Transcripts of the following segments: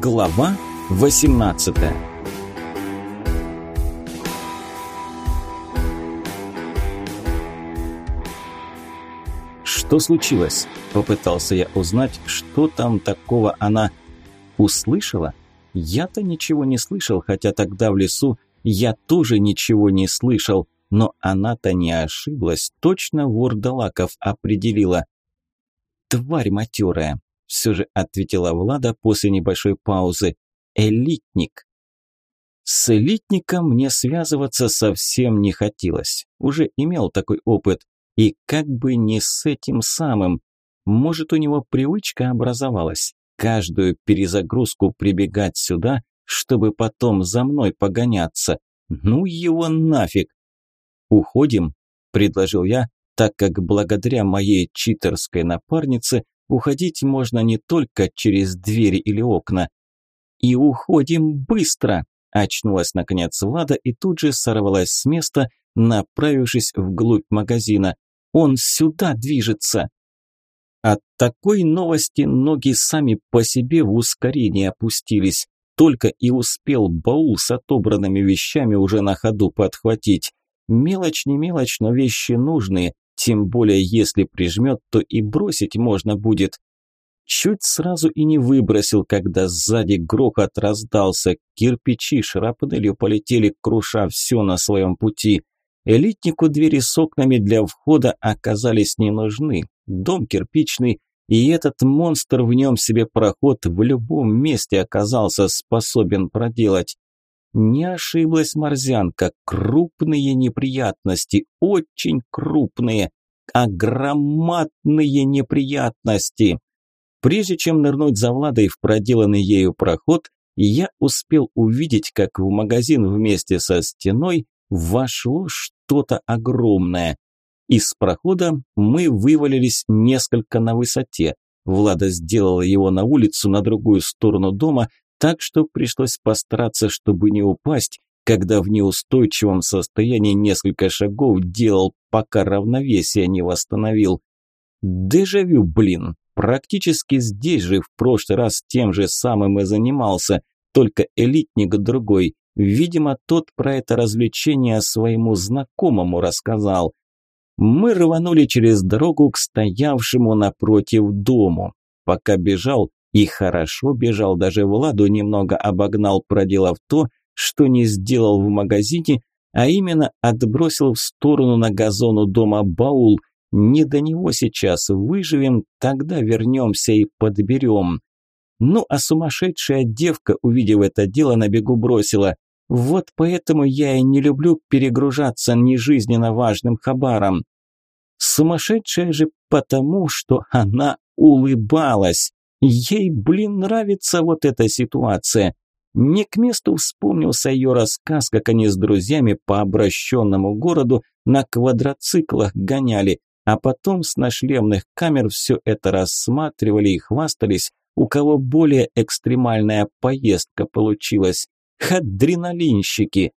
Глава 18 Что случилось? Попытался я узнать, что там такого она услышала. Я-то ничего не слышал, хотя тогда в лесу я тоже ничего не слышал, но она-то не ошиблась, точно Вордалаков определила. «Тварь матерая», – все же ответила Влада после небольшой паузы. «Элитник». С элитником мне связываться совсем не хотелось. Уже имел такой опыт. И как бы не с этим самым. Может, у него привычка образовалась. Каждую перезагрузку прибегать сюда, чтобы потом за мной погоняться. Ну его нафиг. «Уходим», – предложил я, так как благодаря моей читерской напарнице уходить можно не только через двери или окна. «И уходим быстро!» – очнулась наконец Влада и тут же сорвалась с места, направившись вглубь магазина. «Он сюда движется!» От такой новости ноги сами по себе в ускорение опустились. Только и успел баул с отобранными вещами уже на ходу подхватить. Мелочь не мелочь, но вещи нужные, тем более, если прижмет, то и бросить можно будет. Чуть сразу и не выбросил, когда сзади грохот раздался, кирпичи шрапнелью полетели, круша все на своем пути. Элитнику двери с окнами для входа оказались не нужны. Дом кирпичный, и этот монстр в нем себе проход в любом месте оказался способен проделать. Не ошиблась морзянка. Крупные неприятности, очень крупные, огроматные неприятности. Прежде чем нырнуть за Владой в проделанный ею проход, я успел увидеть, как в магазин вместе со стеной вошло что-то огромное. Из прохода мы вывалились несколько на высоте. Влада сделала его на улицу на другую сторону дома, так что пришлось постараться, чтобы не упасть, когда в неустойчивом состоянии несколько шагов делал, пока равновесие не восстановил. Дежавю, блин, практически здесь же в прошлый раз тем же самым и занимался, только элитник другой. Видимо, тот про это развлечение своему знакомому рассказал. Мы рванули через дорогу к стоявшему напротив дому. Пока бежал, и хорошо бежал, даже Владу немного обогнал, проделав то, что не сделал в магазине, а именно отбросил в сторону на газону дома баул. Не до него сейчас, выживем, тогда вернемся и подберем. Ну, а сумасшедшая девка, увидев это дело, на бегу бросила. Вот поэтому я и не люблю перегружаться нежизненно важным хабаром. Сумасшедшая же потому, что она улыбалась. Ей, блин, нравится вот эта ситуация. Не к месту вспомнился ее рассказ, как они с друзьями по обращенному городу на квадроциклах гоняли, а потом с нашлемных камер все это рассматривали и хвастались, у кого более экстремальная поездка получилась. Адреналинщики!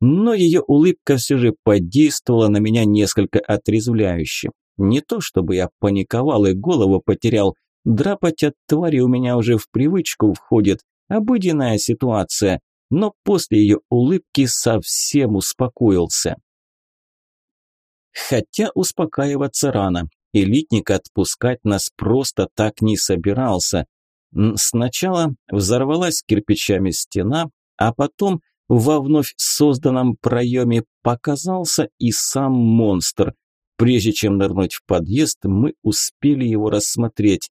Но ее улыбка все же подействовала на меня несколько отрезвляюще. Не то чтобы я паниковал и голову потерял, Драпать от твари у меня уже в привычку входит, обыденная ситуация, но после ее улыбки совсем успокоился. Хотя успокаиваться рано, элитник отпускать нас просто так не собирался. Сначала взорвалась кирпичами стена, а потом во вновь созданном проеме показался и сам монстр. Прежде чем нырнуть в подъезд, мы успели его рассмотреть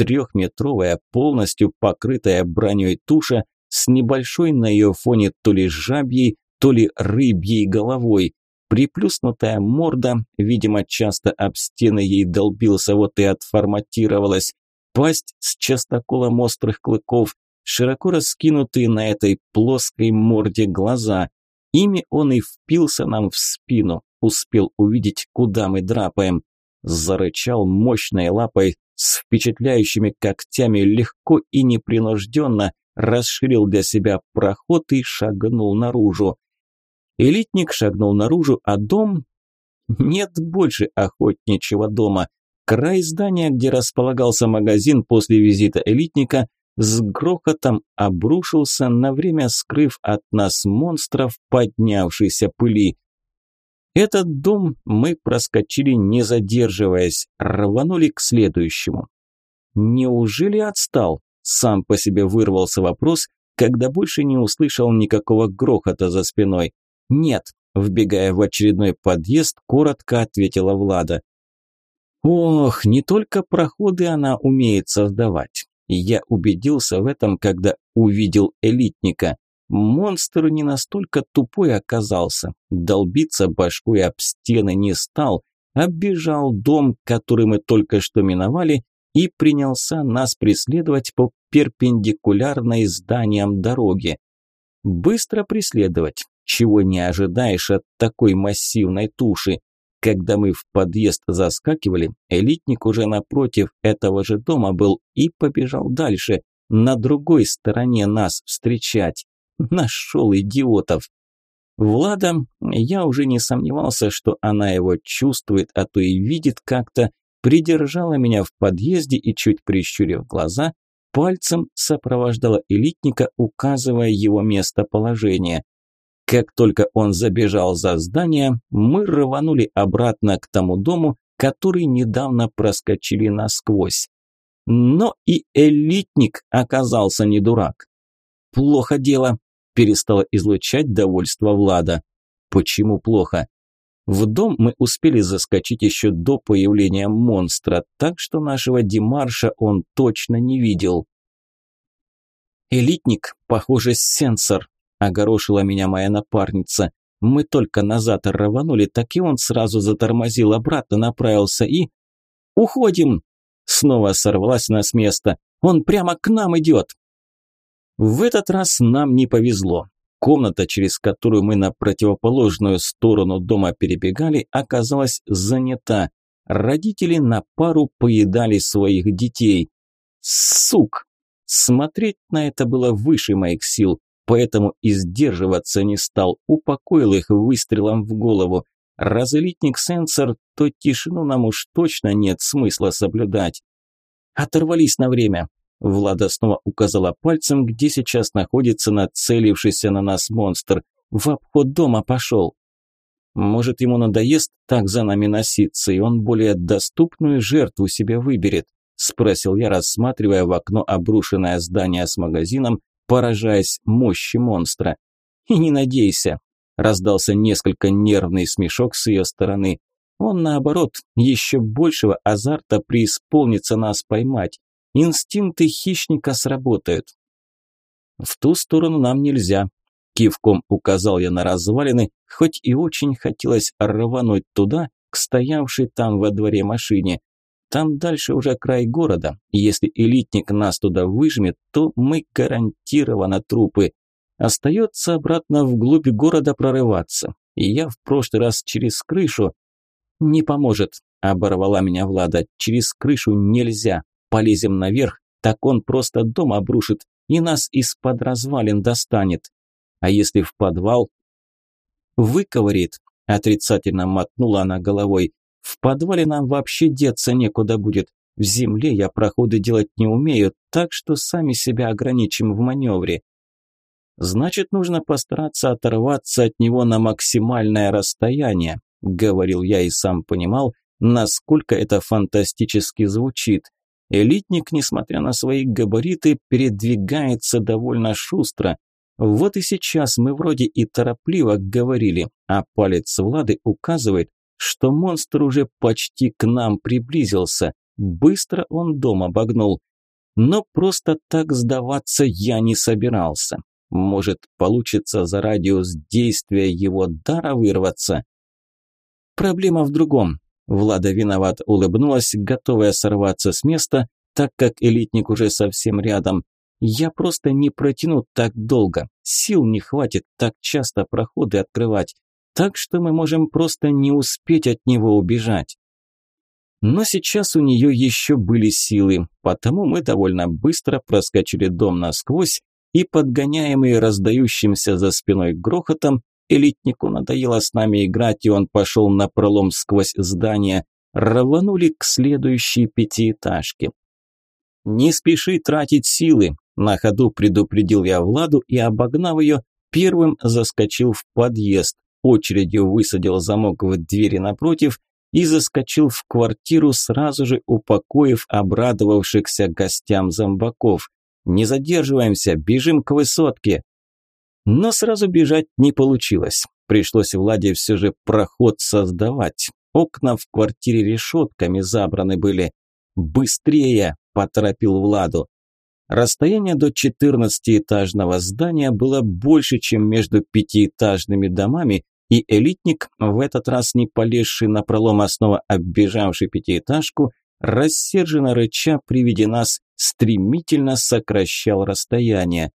трехметровая, полностью покрытая броней туша с небольшой на ее фоне то ли жабьей, то ли рыбьей головой. Приплюснутая морда, видимо, часто об стены ей долбился, вот и отформатировалась. Пасть с частоколом острых клыков, широко раскинутые на этой плоской морде глаза. Ими он и впился нам в спину, успел увидеть, куда мы драпаем. Зарычал мощной лапой, с впечатляющими когтями легко и непринужденно расширил для себя проход и шагнул наружу. Элитник шагнул наружу, а дом... Нет больше охотничьего дома. Край здания, где располагался магазин после визита элитника, с грохотом обрушился, на время скрыв от нас монстров поднявшейся пыли. Этот дом мы проскочили не задерживаясь, рванули к следующему. Неужели отстал? Сам по себе вырвался вопрос, когда больше не услышал никакого грохота за спиной. Нет, вбегая в очередной подъезд, коротко ответила Влада. Ох, не только проходы она умеет создавать. Я убедился в этом, когда увидел элитника. Монстр не настолько тупой оказался, долбиться башкой об стены не стал, оббежал дом, который мы только что миновали, и принялся нас преследовать по перпендикулярной зданиям дороги. Быстро преследовать, чего не ожидаешь от такой массивной туши. Когда мы в подъезд заскакивали, элитник уже напротив этого же дома был и побежал дальше, на другой стороне нас встречать. Нашел идиотов. Влада, я уже не сомневался, что она его чувствует, а то и видит как-то, придержала меня в подъезде и, чуть прищурив глаза, пальцем сопровождала элитника, указывая его местоположение. Как только он забежал за здание, мы рванули обратно к тому дому, который недавно проскочили насквозь. Но и элитник оказался не дурак. Плохо дело, перестала излучать довольство Влада. Почему плохо? В дом мы успели заскочить еще до появления монстра, так что нашего Димарша он точно не видел. «Элитник, похоже, сенсор», – огорошила меня моя напарница. Мы только назад рванули, так и он сразу затормозил, обратно направился и... «Уходим!» Снова сорвалась она с места. «Он прямо к нам идет!» В этот раз нам не повезло. Комната, через которую мы на противоположную сторону дома перебегали, оказалась занята. Родители на пару поедали своих детей. Сук! Смотреть на это было выше моих сил, поэтому и сдерживаться не стал, упокоил их выстрелом в голову. Разлитник сенсор, то тишину нам уж точно нет смысла соблюдать. Оторвались на время. Влада снова указала пальцем, где сейчас находится нацелившийся на нас монстр. В обход дома пошел. Может, ему надоест так за нами носиться, и он более доступную жертву себе выберет? Спросил я, рассматривая в окно обрушенное здание с магазином, поражаясь мощи монстра. И не надейся, раздался несколько нервный смешок с ее стороны. Он, наоборот, еще большего азарта преисполнится нас поймать. Инстинкты хищника сработают. В ту сторону нам нельзя. Кивком указал я на развалины, хоть и очень хотелось рвануть туда, к стоявшей там во дворе машине. Там дальше уже край города, и если элитник нас туда выжмет, то мы гарантированно трупы. Остается обратно вглубь города прорываться. И я в прошлый раз через крышу... Не поможет, оборвала меня Влада. Через крышу нельзя. Полезем наверх, так он просто дом обрушит и нас из-под развалин достанет. А если в подвал? Выковырит, отрицательно мотнула она головой. В подвале нам вообще деться некуда будет. В земле я проходы делать не умею, так что сами себя ограничим в маневре. Значит, нужно постараться оторваться от него на максимальное расстояние, говорил я и сам понимал, насколько это фантастически звучит. Элитник, несмотря на свои габариты, передвигается довольно шустро. Вот и сейчас мы вроде и торопливо говорили, а палец Влады указывает, что монстр уже почти к нам приблизился. Быстро он дом обогнул. Но просто так сдаваться я не собирался. Может, получится за радиус действия его дара вырваться? Проблема в другом. Влада виноват улыбнулась, готовая сорваться с места, так как элитник уже совсем рядом. Я просто не протяну так долго, сил не хватит так часто проходы открывать, так что мы можем просто не успеть от него убежать. Но сейчас у нее еще были силы, потому мы довольно быстро проскочили дом насквозь и, подгоняемые раздающимся за спиной грохотом, Элитнику надоело с нами играть, и он пошел на пролом сквозь здание. Рванули к следующей пятиэтажке. «Не спеши тратить силы», На ходу предупредил я Владу и, обогнав ее, первым заскочил в подъезд, очередью высадил замок в двери напротив и заскочил в квартиру, сразу же упокоив обрадовавшихся гостям зомбаков. «Не задерживаемся, бежим к высотке!» Но сразу бежать не получилось. Пришлось Владе все же проход создавать. Окна в квартире решетками забраны были. «Быстрее!» – поторопил Владу. Расстояние до четырнадцатиэтажного здания было больше, чем между пятиэтажными домами, и элитник, в этот раз не полезший на пролом основа оббежавший пятиэтажку, рассерженно рыча при виде нас, стремительно сокращал расстояние.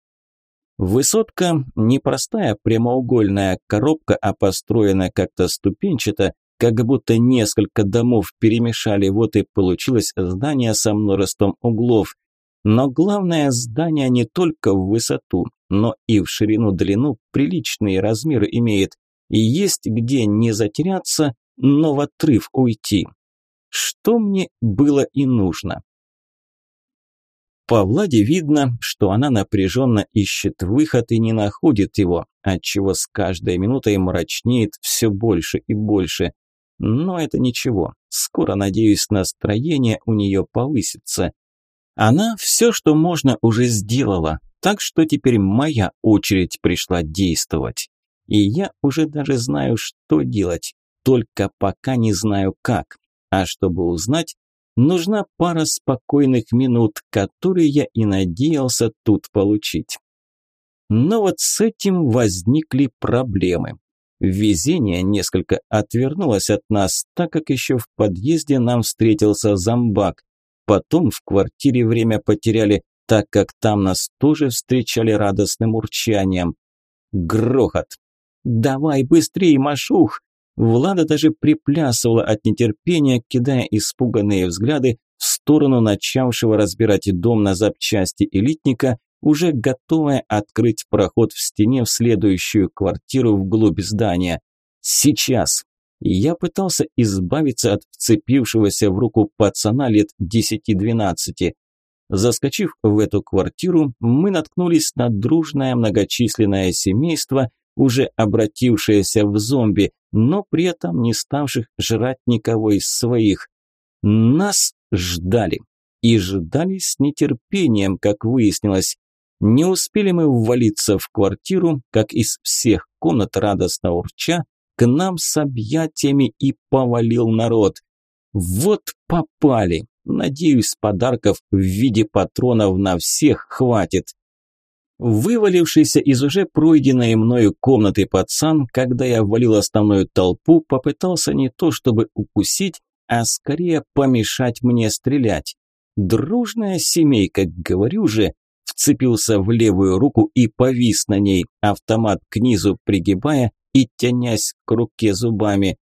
Высотка – непростая прямоугольная коробка, а построенная как-то ступенчато, как будто несколько домов перемешали, вот и получилось здание со множеством углов. Но главное, здание не только в высоту, но и в ширину-длину приличные размеры имеет. И есть где не затеряться, но в отрыв уйти. Что мне было и нужно. По Владе видно, что она напряженно ищет выход и не находит его, отчего с каждой минутой мрачнеет все больше и больше. Но это ничего, скоро, надеюсь, настроение у нее повысится. Она все, что можно, уже сделала, так что теперь моя очередь пришла действовать. И я уже даже знаю, что делать, только пока не знаю как. А чтобы узнать, нужна пара спокойных минут, которые я и надеялся тут получить. Но вот с этим возникли проблемы. Везение несколько отвернулось от нас, так как еще в подъезде нам встретился зомбак. Потом в квартире время потеряли, так как там нас тоже встречали радостным урчанием. Грохот. «Давай быстрее, Машух!» Влада даже приплясывала от нетерпения, кидая испуганные взгляды в сторону начавшего разбирать дом на запчасти элитника, уже готовая открыть проход в стене в следующую квартиру вглубь здания. «Сейчас!» я пытался избавиться от вцепившегося в руку пацана лет 10-12. Заскочив в эту квартиру, мы наткнулись на дружное многочисленное семейство, уже обратившееся в зомби, но при этом не ставших жрать никого из своих. Нас ждали. И ждали с нетерпением, как выяснилось. Не успели мы ввалиться в квартиру, как из всех комнат радостно урча к нам с объятиями и повалил народ. Вот попали. Надеюсь, подарков в виде патронов на всех хватит. Вывалившийся из уже пройденной мною комнаты пацан, когда я ввалил основную толпу, попытался не то чтобы укусить, а скорее помешать мне стрелять. Дружная семейка, говорю же, вцепился в левую руку и повис на ней, автомат к низу пригибая и тянясь к руке зубами.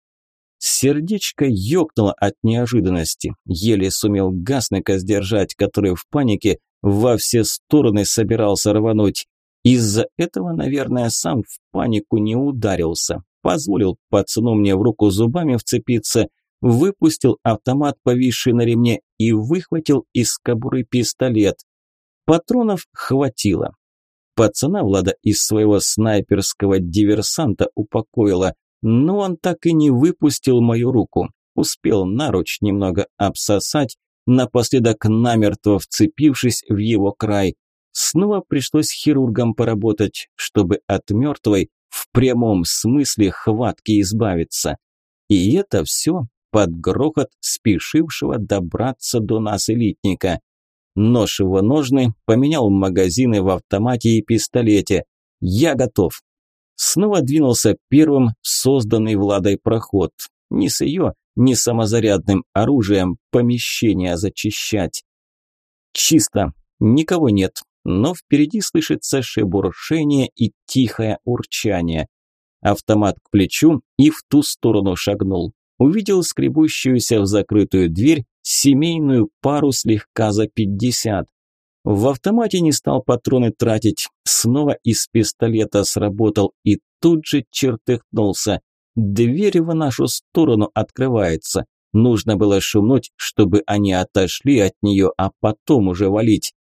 Сердечко ёкнуло от неожиданности. Еле сумел Гаснека сдержать, который в панике во все стороны собирался рвануть. Из-за этого, наверное, сам в панику не ударился. Позволил пацану мне в руку зубами вцепиться, выпустил автомат, повисший на ремне, и выхватил из кобуры пистолет. Патронов хватило. Пацана Влада из своего снайперского диверсанта упокоила, но он так и не выпустил мою руку. Успел наруч немного обсосать, напоследок намертво вцепившись в его край. Снова пришлось хирургам поработать, чтобы от мертвой в прямом смысле хватки избавиться. И это все под грохот спешившего добраться до нас элитника. Нож его ножны, поменял магазины в автомате и пистолете. Я готов. Снова двинулся первым созданный Владой проход. Не с ее, не самозарядным оружием помещение зачищать. Чисто, никого нет, но впереди слышится шебуршение и тихое урчание. Автомат к плечу и в ту сторону шагнул. Увидел скребущуюся в закрытую дверь семейную пару слегка за пятьдесят. В автомате не стал патроны тратить, снова из пистолета сработал и тут же чертыхнулся. Дверь в нашу сторону открывается. Нужно было шумнуть, чтобы они отошли от нее, а потом уже валить.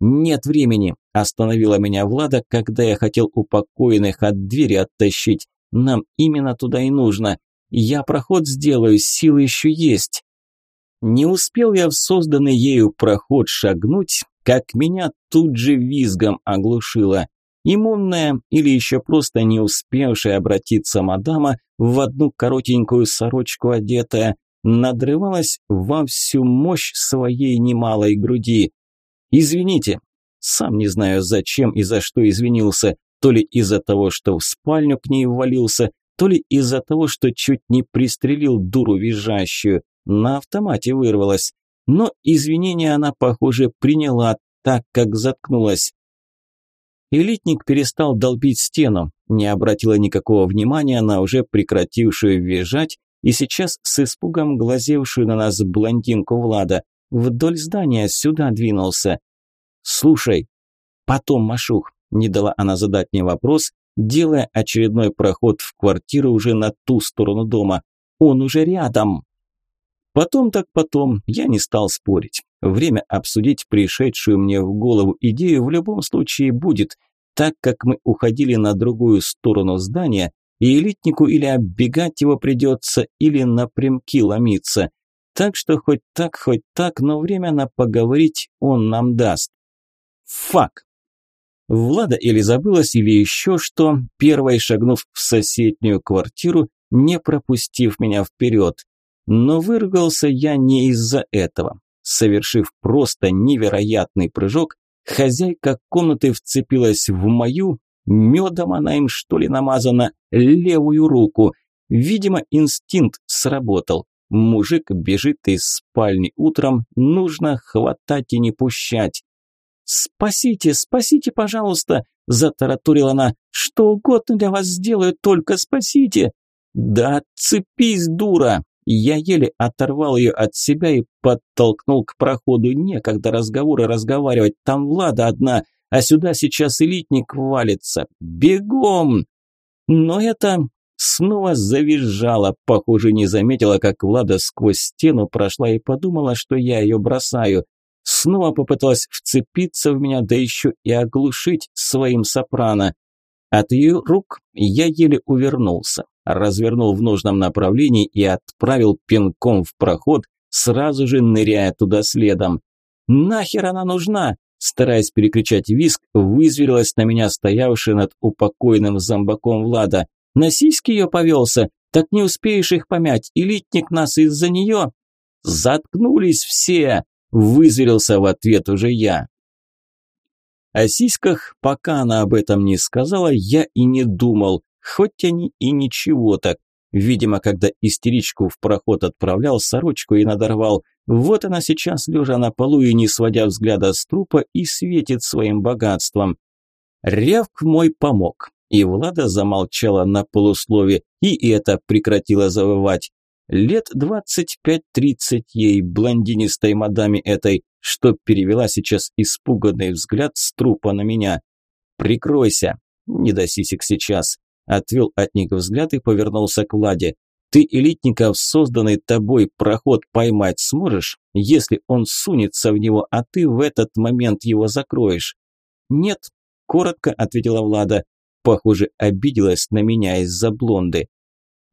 «Нет времени», – остановила меня Влада, когда я хотел упокоенных от двери оттащить. «Нам именно туда и нужно. Я проход сделаю, силы еще есть». Не успел я в созданный ею проход шагнуть, как меня тут же визгом оглушило. Иммунная или еще просто не успевшая обратиться мадама в одну коротенькую сорочку одетая, надрывалась во всю мощь своей немалой груди. «Извините». Сам не знаю, зачем и за что извинился, то ли из-за того, что в спальню к ней ввалился, то ли из-за того, что чуть не пристрелил дуру визжащую. На автомате вырвалась. Но извинения она, похоже, приняла, так как заткнулась. Элитник перестал долбить стену, не обратила никакого внимания на уже прекратившую визжать и сейчас с испугом глазевшую на нас блондинку Влада. Вдоль здания сюда двинулся. «Слушай, потом, Машух», – не дала она задать мне вопрос, делая очередной проход в квартиру уже на ту сторону дома. «Он уже рядом». Потом так потом, я не стал спорить. Время обсудить пришедшую мне в голову идею в любом случае будет, так как мы уходили на другую сторону здания, и элитнику или оббегать его придется, или напрямки ломиться. Так что хоть так, хоть так, но время на поговорить он нам даст. Фак! Влада или забылась, или еще что, первой шагнув в соседнюю квартиру, не пропустив меня вперед. Но выругался я не из-за этого. Совершив просто невероятный прыжок, хозяйка комнаты вцепилась в мою, медом она им что ли намазана, левую руку. Видимо, инстинкт сработал. Мужик бежит из спальни утром, нужно хватать и не пущать. «Спасите, спасите, пожалуйста!» – затараторила она. «Что угодно для вас сделаю, только спасите!» «Да цепись, дура!» Я еле оторвал ее от себя и подтолкнул к проходу. Некогда разговоры разговаривать, там Влада одна, а сюда сейчас элитник валится. Бегом! Но это снова завизжала, похоже, не заметила, как Влада сквозь стену прошла и подумала, что я ее бросаю. Снова попыталась вцепиться в меня, да еще и оглушить своим сопрано. От ее рук я еле увернулся развернул в нужном направлении и отправил пинком в проход, сразу же ныряя туда следом. «Нахер она нужна?» Стараясь перекричать виск, вызверилась на меня стоявшая над упокойным зомбаком Влада. «На сиськи ее повелся? Так не успеешь их помять, элитник нас из-за нее...» «Заткнулись все!» – вызверился в ответ уже я. О сиськах, пока она об этом не сказала, я и не думал. Хоть они и ничего так. Видимо, когда истеричку в проход отправлял, сорочку и надорвал. Вот она сейчас, лежа на полу и не сводя взгляда с трупа, и светит своим богатством. Рявк мой помог. И Влада замолчала на полуслове, и это прекратила завывать. Лет двадцать пять-тридцать ей, блондинистой мадаме этой, что перевела сейчас испуганный взгляд с трупа на меня. «Прикройся!» Не до сисек сейчас отвел от них взгляд и повернулся к Владе. «Ты элитников, созданный тобой проход поймать сможешь, если он сунется в него, а ты в этот момент его закроешь?» «Нет», – коротко ответила Влада. Похоже, обиделась на меня из-за блонды.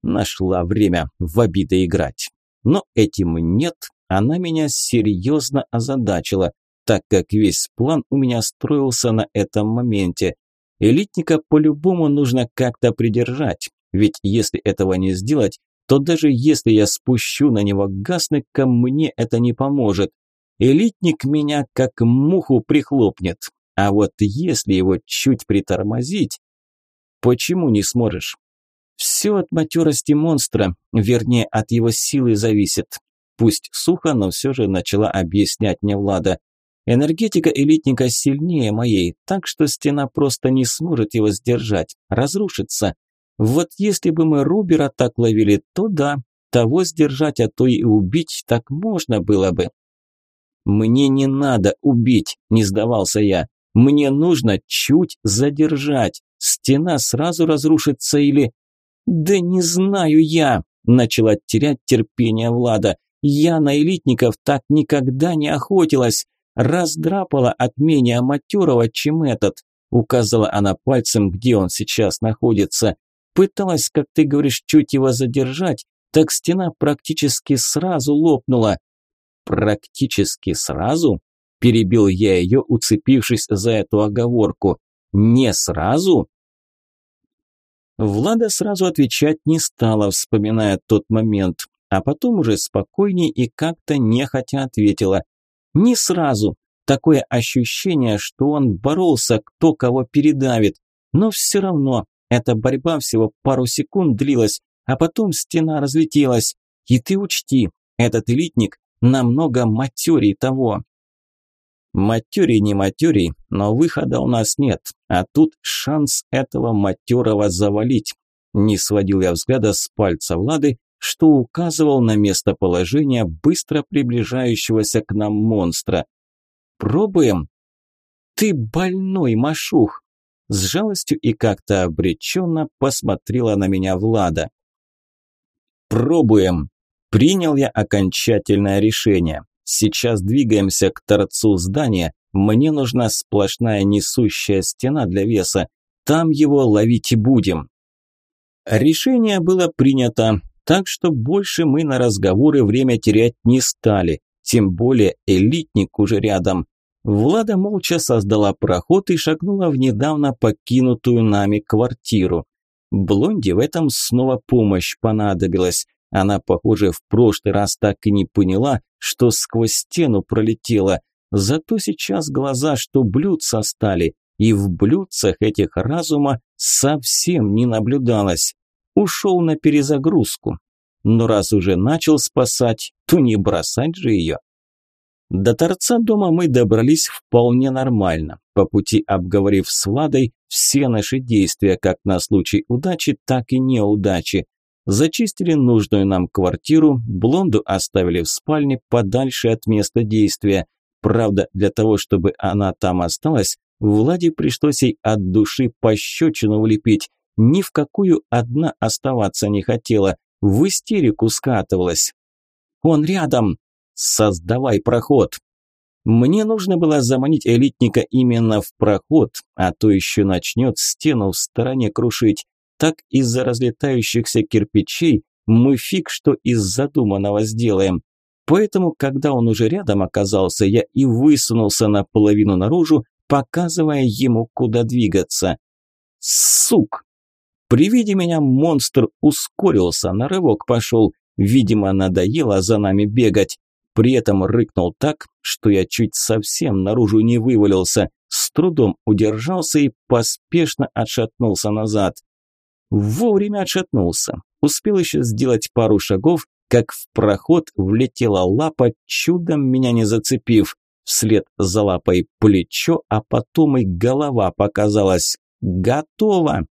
Нашла время в обиды играть. Но этим нет, она меня серьезно озадачила, так как весь план у меня строился на этом моменте. Элитника по-любому нужно как-то придержать, ведь если этого не сделать, то даже если я спущу на него гасника, мне это не поможет. Элитник меня как муху прихлопнет, а вот если его чуть притормозить... Почему не сможешь? Все от матерости монстра, вернее, от его силы зависит. Пусть сухо, но все же начала объяснять мне Влада. Энергетика элитника сильнее моей, так что стена просто не сможет его сдержать, разрушится. Вот если бы мы Рубера так ловили, то да, того сдержать, а то и убить так можно было бы. Мне не надо убить, не сдавался я. Мне нужно чуть задержать. Стена сразу разрушится или... Да не знаю я, начала терять терпение Влада. Я на элитников так никогда не охотилась. Раздрапала от менее матерого, чем этот. Указала она пальцем, где он сейчас находится. Пыталась, как ты говоришь, чуть его задержать, так стена практически сразу лопнула. Практически сразу? Перебил я ее, уцепившись за эту оговорку. Не сразу? Влада сразу отвечать не стала, вспоминая тот момент, а потом уже спокойнее и как-то нехотя ответила. Не сразу. Такое ощущение, что он боролся, кто кого передавит. Но все равно, эта борьба всего пару секунд длилась, а потом стена разлетелась. И ты учти, этот элитник намного матерей того. Матерей не матерей, но выхода у нас нет, а тут шанс этого матерого завалить. Не сводил я взгляда с пальца Влады, что указывал на местоположение быстро приближающегося к нам монстра. «Пробуем?» «Ты больной, Машух!» С жалостью и как-то обреченно посмотрела на меня Влада. «Пробуем!» Принял я окончательное решение. Сейчас двигаемся к торцу здания. Мне нужна сплошная несущая стена для веса. Там его ловить и будем. Решение было принято, так что больше мы на разговоры время терять не стали. Тем более элитник уже рядом. Влада молча создала проход и шагнула в недавно покинутую нами квартиру. Блонде в этом снова помощь понадобилась. Она, похоже, в прошлый раз так и не поняла, что сквозь стену пролетела. Зато сейчас глаза, что блюдца стали, и в блюдцах этих разума совсем не наблюдалось. Ушел на перезагрузку. Но раз уже начал спасать, то не бросать же ее. До торца дома мы добрались вполне нормально, по пути обговорив с Владой все наши действия как на случай удачи, так и неудачи. Зачистили нужную нам квартиру, блонду оставили в спальне подальше от места действия. Правда, для того, чтобы она там осталась, Владе пришлось ей от души пощечину влепить. Ни в какую одна оставаться не хотела, в истерику скатывалась. «Он рядом! Создавай проход!» Мне нужно было заманить элитника именно в проход, а то еще начнет стену в стороне крушить так из-за разлетающихся кирпичей мы фиг что из задуманного сделаем. Поэтому, когда он уже рядом оказался, я и высунулся наполовину наружу, показывая ему, куда двигаться. Сук! При виде меня монстр ускорился, на рывок пошел. Видимо, надоело за нами бегать. При этом рыкнул так, что я чуть совсем наружу не вывалился, с трудом удержался и поспешно отшатнулся назад. Вовремя отшатнулся. Успел еще сделать пару шагов, как в проход влетела лапа, чудом меня не зацепив. Вслед за лапой плечо, а потом и голова показалась. Готово!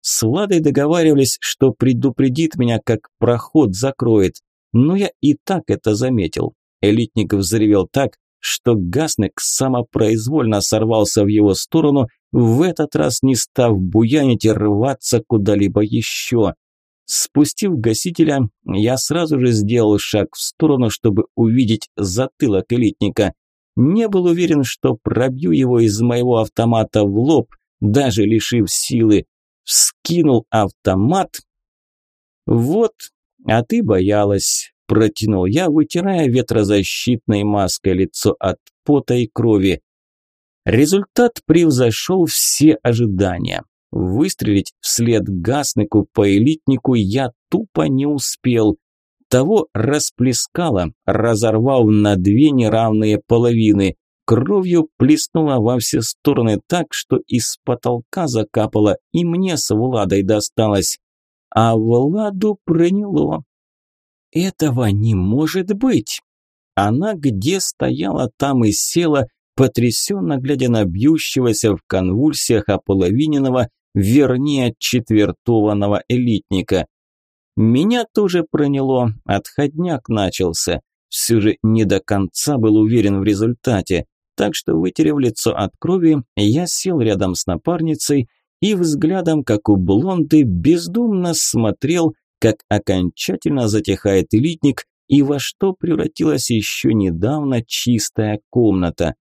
С Владой договаривались, что предупредит меня, как проход закроет. Но я и так это заметил. Элитник взревел так, что Гаснек самопроизвольно сорвался в его сторону, в этот раз не став буянить и рваться куда-либо еще. Спустив гасителя, я сразу же сделал шаг в сторону, чтобы увидеть затылок элитника. Не был уверен, что пробью его из моего автомата в лоб, даже лишив силы. Вскинул автомат. Вот, а ты боялась протянул я, вытирая ветрозащитной маской лицо от пота и крови. Результат превзошел все ожидания. Выстрелить вслед гаснику по элитнику я тупо не успел. Того расплескало, разорвав на две неравные половины. Кровью плеснула во все стороны так, что из потолка закапало, и мне с Владой досталось. А Владу проняло. Этого не может быть. Она где стояла, там и села, потрясенно глядя на бьющегося в конвульсиях ополовиненного, вернее, четвертованного элитника. Меня тоже проняло, отходняк начался. Все же не до конца был уверен в результате, так что, вытерев лицо от крови, я сел рядом с напарницей и взглядом, как у блонды, бездумно смотрел как окончательно затихает элитник и во что превратилась еще недавно чистая комната.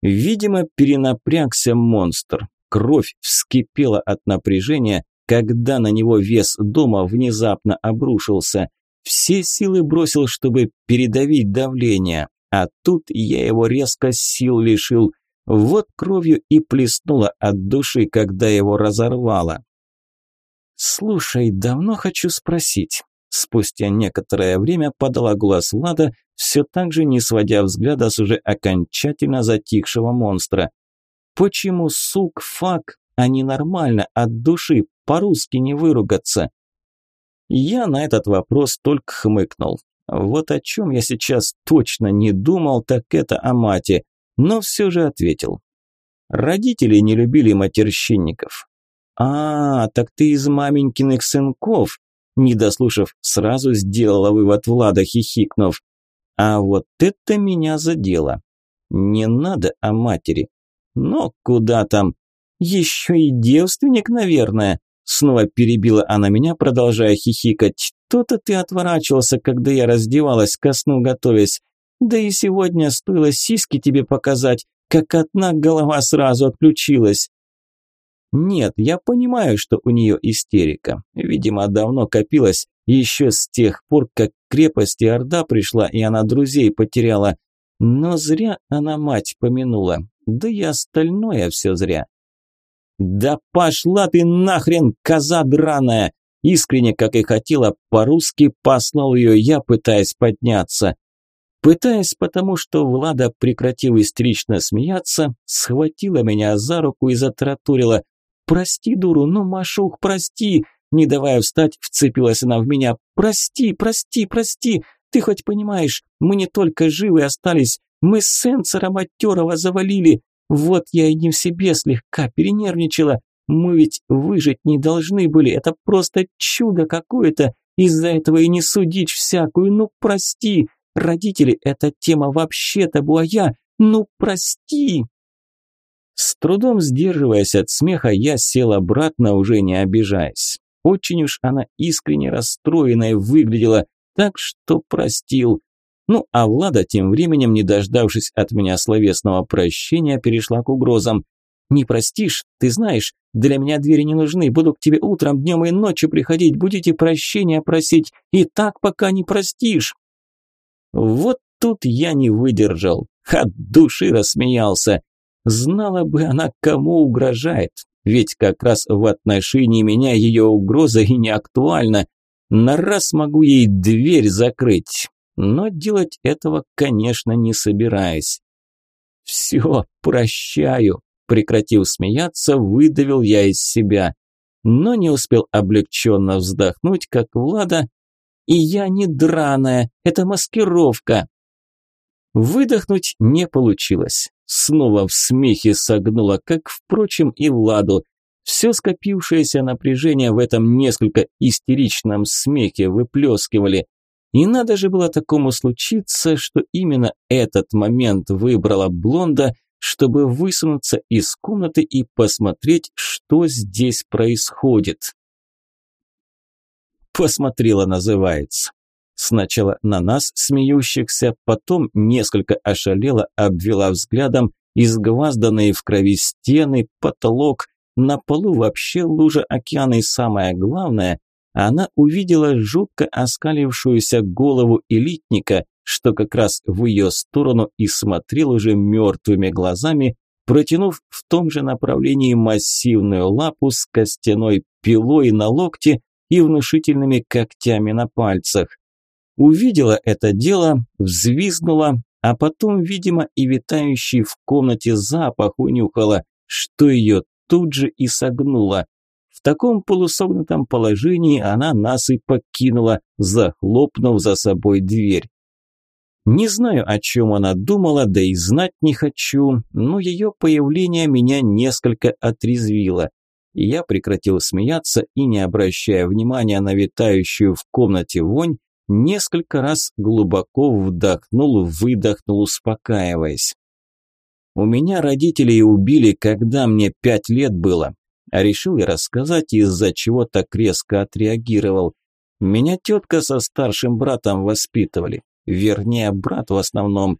Видимо, перенапрягся монстр. Кровь вскипела от напряжения, когда на него вес дома внезапно обрушился. Все силы бросил, чтобы передавить давление, а тут я его резко сил лишил. Вот кровью и плеснуло от души, когда его разорвало. «Слушай, давно хочу спросить». Спустя некоторое время подала голос Влада, все так же не сводя взгляда с уже окончательно затихшего монстра. «Почему сук, фак, а не нормально, от души, по-русски не выругаться?» Я на этот вопрос только хмыкнул. Вот о чем я сейчас точно не думал, так это о мате, но все же ответил. Родители не любили матерщинников. «А, так ты из маменькиных сынков?» Не дослушав, сразу сделала вывод Влада, хихикнув. А вот это меня задело. Не надо о матери. Но куда там? Еще и девственник, наверное. Снова перебила она меня, продолжая хихикать. То-то ты отворачивался, когда я раздевалась, ко сну готовясь. Да и сегодня стоило сиськи тебе показать, как одна голова сразу отключилась. Нет, я понимаю, что у нее истерика. Видимо, давно копилась, еще с тех пор, как к крепости Орда пришла, и она друзей потеряла. Но зря она мать помянула. Да и остальное все зря. «Да пошла ты нахрен, коза драная!» Искренне, как и хотела, по-русски послал ее я, пытаясь подняться. Пытаясь, потому что Влада, прекратив истерично смеяться, схватила меня за руку и затратурила. «Прости, дуру, ну, Машух, прости!» Не давая встать, вцепилась она в меня. «Прости, прости, прости! Ты хоть понимаешь, мы не только живы остались, мы сенсора матерого завалили. Вот я и не в себе слегка перенервничала. Мы ведь выжить не должны были, это просто чудо какое-то. Из-за этого и не судить всякую, ну прости. Родители – это тема вообще табу, а я, ну прости!» С трудом сдерживаясь от смеха, я сел обратно, уже не обижаясь. Очень уж она искренне расстроенной выглядела, так что простил. Ну, а Влада тем временем, не дождавшись от меня словесного прощения, перешла к угрозам. «Не простишь? Ты знаешь, для меня двери не нужны, буду к тебе утром, днем и ночью приходить, будете прощения просить, и так пока не простишь». Вот тут я не выдержал, от души рассмеялся. Знала бы она, кому угрожает, ведь как раз в отношении меня ее угроза и не актуальна. На раз могу ей дверь закрыть, но делать этого, конечно, не собираюсь. «Все, прощаю», – прекратив смеяться, выдавил я из себя. Но не успел облегченно вздохнуть, как Влада. «И я не драная, это маскировка». Выдохнуть не получилось. Снова в смехе согнула, как, впрочем, и Владу. Все скопившееся напряжение в этом несколько истеричном смехе выплескивали. И надо же было такому случиться, что именно этот момент выбрала блонда, чтобы высунуться из комнаты и посмотреть, что здесь происходит. Посмотрела, называется. Сначала на нас, смеющихся, потом несколько ошалела, обвела взглядом изгвазданные в крови стены, потолок, на полу вообще лужа океана и самое главное, она увидела жутко оскалившуюся голову элитника, что как раз в ее сторону и смотрел уже мертвыми глазами, протянув в том же направлении массивную лапу с костяной пилой на локте и внушительными когтями на пальцах. Увидела это дело, взвизгнула, а потом, видимо, и витающий в комнате запах унюхала, что ее тут же и согнула. В таком полусогнутом положении она нас и покинула, захлопнув за собой дверь. Не знаю, о чем она думала, да и знать не хочу, но ее появление меня несколько отрезвило. Я прекратил смеяться и, не обращая внимания на витающую в комнате вонь, Несколько раз глубоко вдохнул, выдохнул, успокаиваясь. У меня родителей убили, когда мне пять лет было. А решил я рассказать, из-за чего так резко отреагировал. Меня тетка со старшим братом воспитывали. Вернее, брат в основном.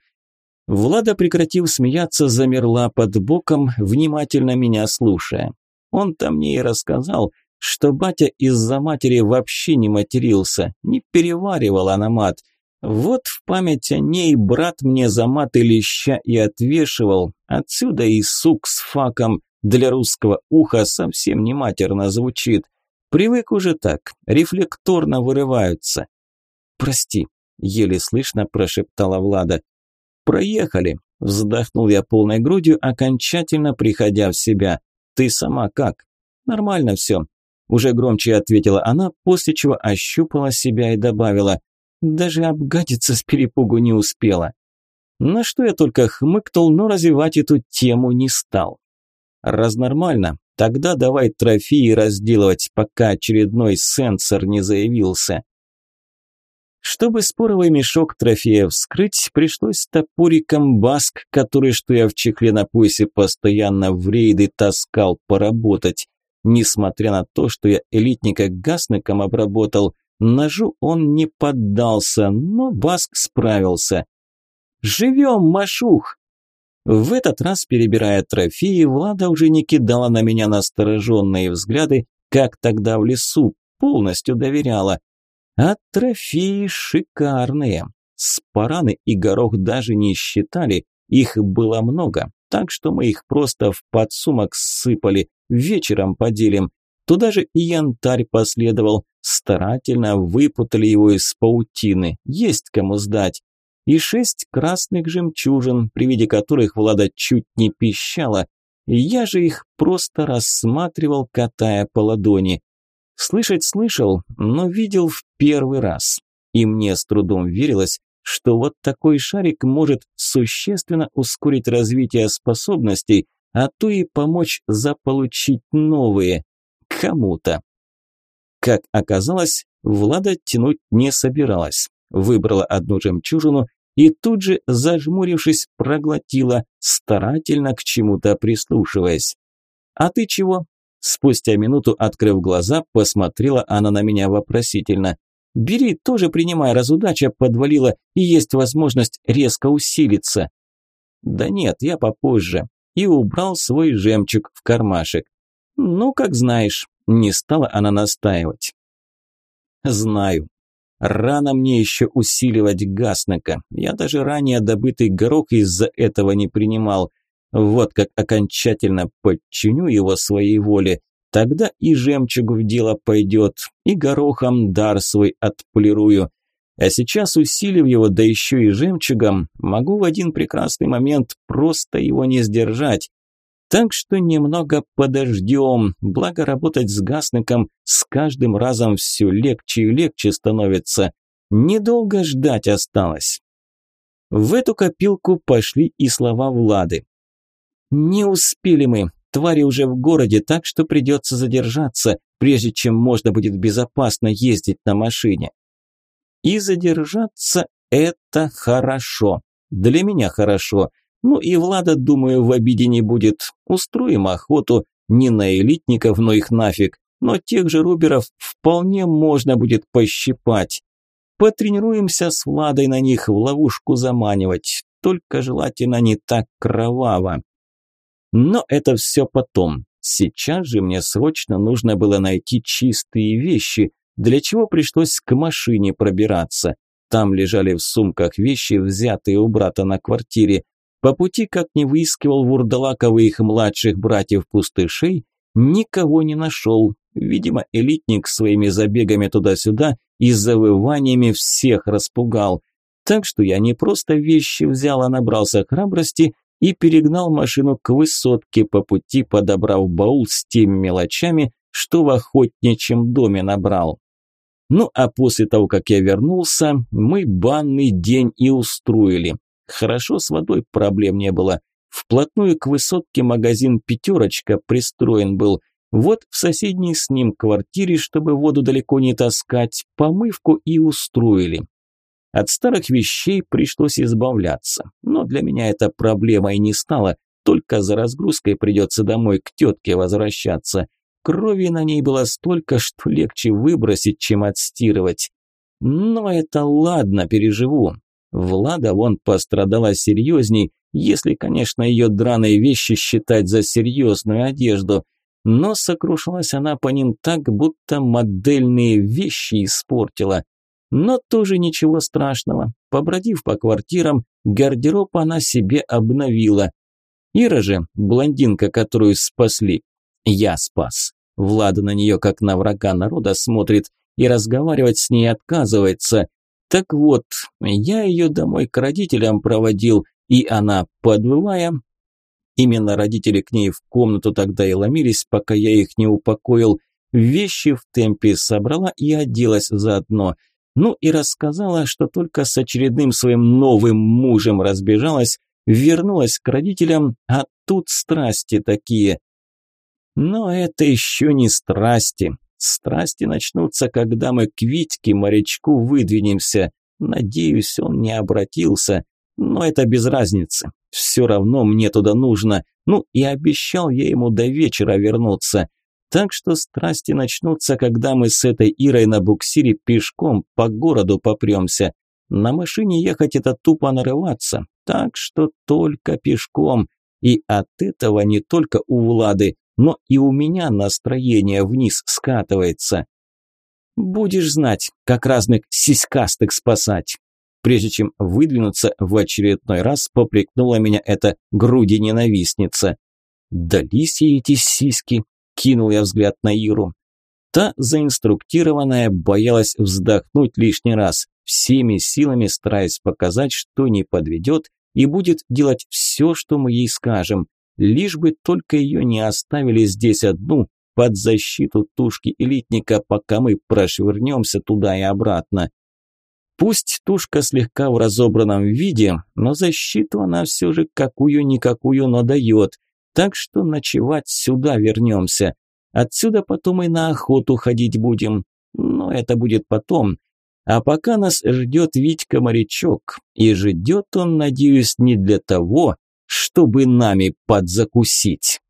Влада, прекратив смеяться, замерла под боком, внимательно меня слушая. Он-то мне и рассказал, что батя из-за матери вообще не матерился, не переваривал она мат. Вот в память о ней брат мне за мат и леща и отвешивал. Отсюда и сук с факом для русского уха совсем не матерно звучит. Привык уже так, рефлекторно вырываются. «Прости», – еле слышно прошептала Влада. «Проехали», – вздохнул я полной грудью, окончательно приходя в себя. «Ты сама как?» «Нормально все», – уже громче ответила она, после чего ощупала себя и добавила. «Даже обгадиться с перепугу не успела». На что я только хмыкнул, но развивать эту тему не стал. Раз нормально, тогда давай трофеи разделывать, пока очередной сенсор не заявился. Чтобы споровый мешок трофея вскрыть, пришлось топориком баск, который, что я в чехле на поясе постоянно в рейды таскал, поработать. Несмотря на то, что я элитника гасныком обработал, ножу он не поддался, но баск справился. «Живем, Машух!» В этот раз, перебирая трофеи, Влада уже не кидала на меня настороженные взгляды, как тогда в лесу, полностью доверяла. А трофеи шикарные. Спараны и горох даже не считали, их было много, так что мы их просто в подсумок сыпали, вечером поделим. Туда же и янтарь последовал, старательно выпутали его из паутины, есть кому сдать и шесть красных жемчужин, при виде которых Влада чуть не пищала. Я же их просто рассматривал, катая по ладони. Слышать слышал, но видел в первый раз. И мне с трудом верилось, что вот такой шарик может существенно ускорить развитие способностей, а то и помочь заполучить новые. Кому-то. Как оказалось, Влада тянуть не собиралась. Выбрала одну жемчужину и тут же, зажмурившись, проглотила, старательно к чему-то прислушиваясь. «А ты чего?» Спустя минуту, открыв глаза, посмотрела она на меня вопросительно. «Бери, тоже принимай, разудача подвалила, и есть возможность резко усилиться». «Да нет, я попозже». И убрал свой жемчуг в кармашек. «Ну, как знаешь», не стала она настаивать. «Знаю. Рано мне еще усиливать Гаснака. Я даже ранее добытый горох из-за этого не принимал. Вот как окончательно подчиню его своей воле, тогда и жемчуг в дело пойдет, и горохом дар свой отполирую. А сейчас, усилив его, да еще и жемчугом, могу в один прекрасный момент просто его не сдержать. Так что немного подождем, благо работать с гасныком с каждым разом все легче и легче становится. Недолго ждать осталось. В эту копилку пошли и слова Влады. «Не успели мы, твари уже в городе, так что придется задержаться, прежде чем можно будет безопасно ездить на машине». И задержаться – это хорошо. Для меня хорошо – ну и Влада, думаю, в обиде не будет. Устроим охоту не на элитников, но их нафиг. Но тех же руберов вполне можно будет пощипать. Потренируемся с Владой на них в ловушку заманивать. Только желательно не так кроваво. Но это все потом. Сейчас же мне срочно нужно было найти чистые вещи, для чего пришлось к машине пробираться. Там лежали в сумках вещи, взятые у брата на квартире. По пути, как не выискивал Вурдалакова их младших братьев-пустышей, никого не нашел. Видимо, элитник своими забегами туда-сюда и завываниями всех распугал. Так что я не просто вещи взял, а набрался храбрости и перегнал машину к высотке, по пути подобрав баул с теми мелочами, что в охотничьем доме набрал. Ну а после того, как я вернулся, мы банный день и устроили. Хорошо с водой проблем не было. Вплотную к высотке магазин «Пятерочка» пристроен был. Вот в соседней с ним квартире, чтобы воду далеко не таскать, помывку и устроили. От старых вещей пришлось избавляться, но для меня это проблемой не стало, только за разгрузкой придется домой к тетке возвращаться. Крови на ней было столько, что легче выбросить, чем отстирывать. Но это ладно, переживу. Влада вон пострадала серьезней, если, конечно, ее драные вещи считать за серьезную одежду. Но сокрушилась она по ним так, будто модельные вещи испортила. Но тоже ничего страшного. Побродив по квартирам, гардероб она себе обновила. Ира же, блондинка, которую спасли, я спас. Влада на нее как на врага народа смотрит и разговаривать с ней отказывается. Так вот, я ее домой к родителям проводил, и она, подвывая, именно родители к ней в комнату тогда и ломились, пока я их не упокоил, вещи в темпе собрала и оделась заодно. Ну и рассказала, что только с очередным своим новым мужем разбежалась, вернулась к родителям, а тут страсти такие. Но это еще не страсти. Страсти начнутся, когда мы к Витьке морячку выдвинемся. Надеюсь, он не обратился, но это без разницы. Все равно мне туда нужно. Ну и обещал я ему до вечера вернуться. Так что страсти начнутся, когда мы с этой Ирой на буксире пешком по городу попремся. На машине ехать это тупо нарываться, так что только пешком. И от этого не только у Влады, но и у меня настроение вниз скатывается. Будешь знать, как разных сиськастых спасать. Прежде чем выдвинуться в очередной раз, попрекнула меня эта груди-ненавистница. «Дались ей эти сиськи?» – кинул я взгляд на Иру. Та, заинструктированная, боялась вздохнуть лишний раз, всеми силами стараясь показать, что не подведет и будет делать все, что мы ей скажем лишь бы только ее не оставили здесь одну, под защиту тушки элитника, пока мы прошвырнемся туда и обратно. Пусть тушка слегка в разобранном виде, но защиту она все же какую-никакую надает, так что ночевать сюда вернемся. Отсюда потом и на охоту ходить будем, но это будет потом. А пока нас ждет Витька-морячок, и ждет он, надеюсь, не для того, чтобы нами подзакусить.